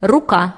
рука.